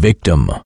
victim.